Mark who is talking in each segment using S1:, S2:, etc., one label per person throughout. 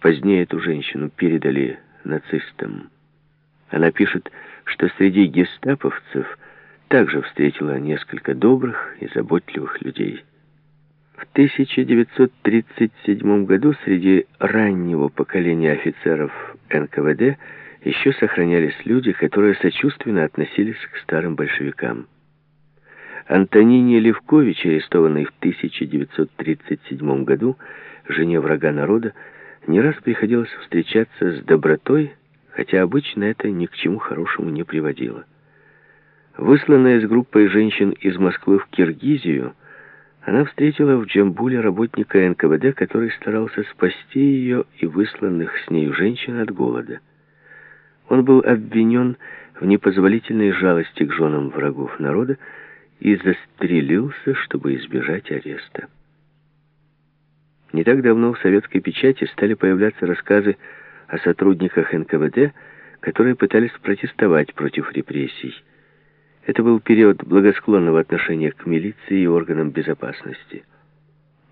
S1: Позднее эту женщину передали нацистам. Она пишет, что среди гестаповцев также встретила несколько добрых и заботливых людей. В 1937 году среди раннего поколения офицеров НКВД еще сохранялись люди, которые сочувственно относились к старым большевикам. Антонине Левкович, арестованной в 1937 году, жене врага народа, не раз приходилось встречаться с добротой, хотя обычно это ни к чему хорошему не приводило. Высланная с группой женщин из Москвы в Киргизию, она встретила в Джамбуле работника НКВД, который старался спасти ее и высланных с нею женщин от голода. Он был обвинен в непозволительной жалости к женам врагов народа и застрелился, чтобы избежать ареста. Не так давно в советской печати стали появляться рассказы о сотрудниках НКВД, которые пытались протестовать против репрессий. Это был период благосклонного отношения к милиции и органам безопасности.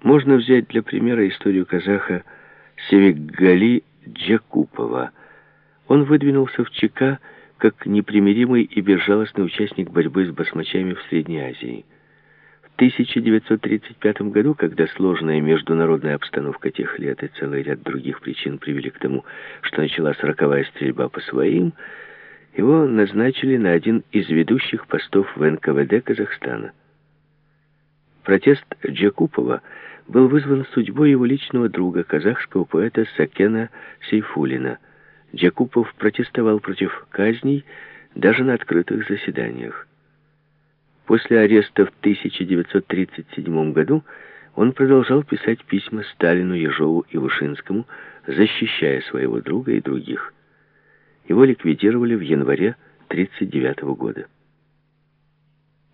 S1: Можно взять для примера историю казаха Севикгали Джакупова. Он выдвинулся в ЧК как непримиримый и безжалостный участник борьбы с басмачами в Средней Азии. В 1935 году, когда сложная международная обстановка тех лет и целый ряд других причин привели к тому, что началась роковая стрельба по своим, его назначили на один из ведущих постов в НКВД Казахстана. Протест Джакупова был вызван судьбой его личного друга, казахского поэта Сакена Сейфулина. Джакупов протестовал против казней даже на открытых заседаниях. После ареста в 1937 году он продолжал писать письма Сталину, Ежову и Вышинскому, защищая своего друга и других. Его ликвидировали в январе 1939 года.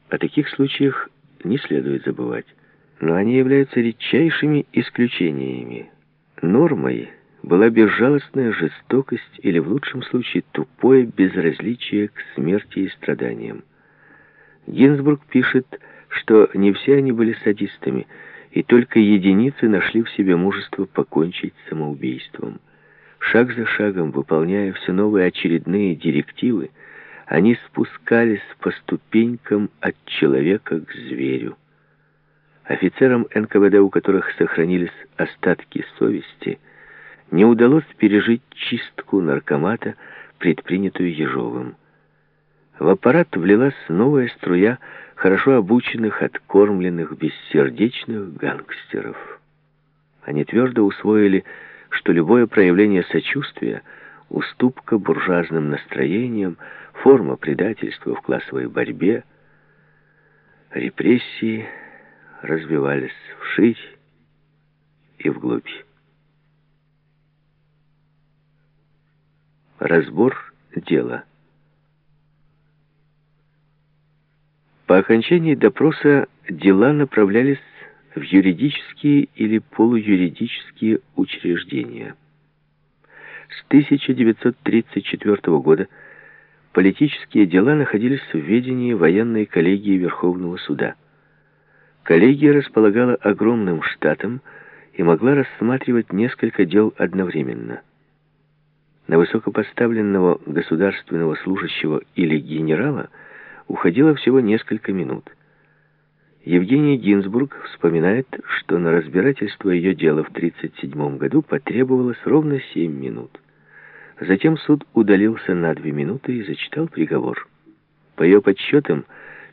S1: О таких случаях не следует забывать, но они являются редчайшими исключениями. Нормой была безжалостная жестокость или, в лучшем случае, тупое безразличие к смерти и страданиям. Гинзбург пишет, что не все они были садистами, и только единицы нашли в себе мужество покончить самоубийством. Шаг за шагом, выполняя все новые очередные директивы, они спускались по ступенькам от человека к зверю. Офицерам НКВД, у которых сохранились остатки совести, не удалось пережить чистку наркомата, предпринятую Ежовым. Аппарат влилась новая струя хорошо обученных, откормленных, бессердечных гангстеров. Они твердо усвоили что любое проявление сочувствия, уступка буржуазным настроениям, форма предательства в классовой борьбе, репрессии развивались вширь и вглубь. Разбор дела. По окончании допроса дела направлялись в юридические или полуюридические учреждения. С 1934 года политические дела находились в ведении военной коллегии Верховного суда. Коллегия располагала огромным штатом и могла рассматривать несколько дел одновременно. На высокопоставленного государственного служащего или генерала уходило всего несколько минут – Евгения Гинзбург вспоминает, что на разбирательство ее дела в 1937 году потребовалось ровно 7 минут. Затем суд удалился на 2 минуты и зачитал приговор. По ее подсчетам,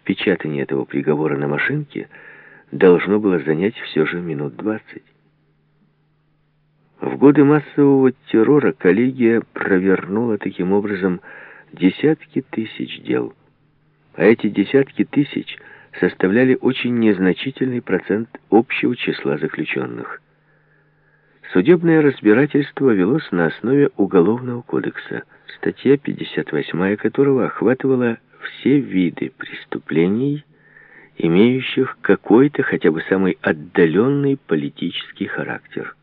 S1: печатание этого приговора на машинке должно было занять все же минут 20. В годы массового террора коллегия провернула таким образом десятки тысяч дел. А эти десятки тысяч – составляли очень незначительный процент общего числа заключенных. Судебное разбирательство велось на основе Уголовного кодекса, статья 58 которого охватывала все виды преступлений, имеющих какой-то хотя бы самый отдаленный политический характер.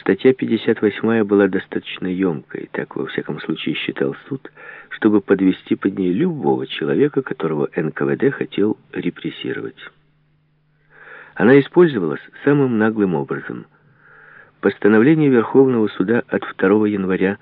S1: Статья 58 была достаточно емкой, так во всяком случае считал суд, чтобы подвести под ней любого человека, которого НКВД хотел репрессировать. Она использовалась самым наглым образом. Постановление Верховного суда от 2 января